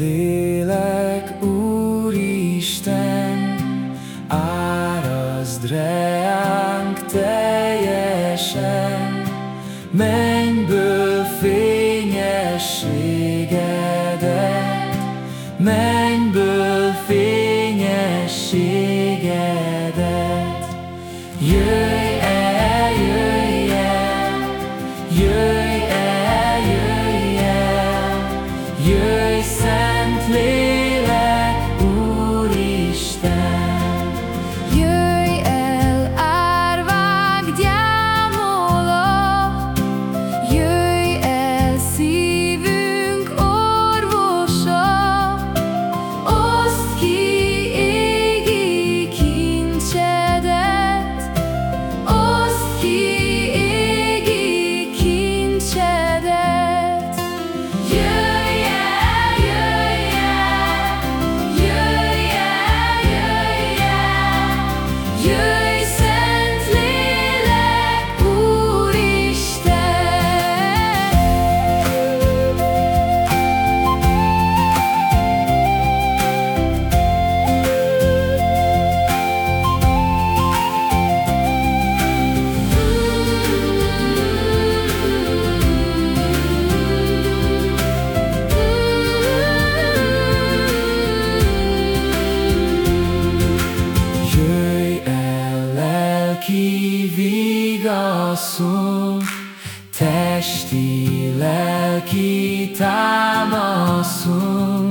Szentlélek, Úristen, árazd reánk teljesen, mennyből fényességedet, mennyből fényességedet. Aki vigaszol, testi, lelki támaszol,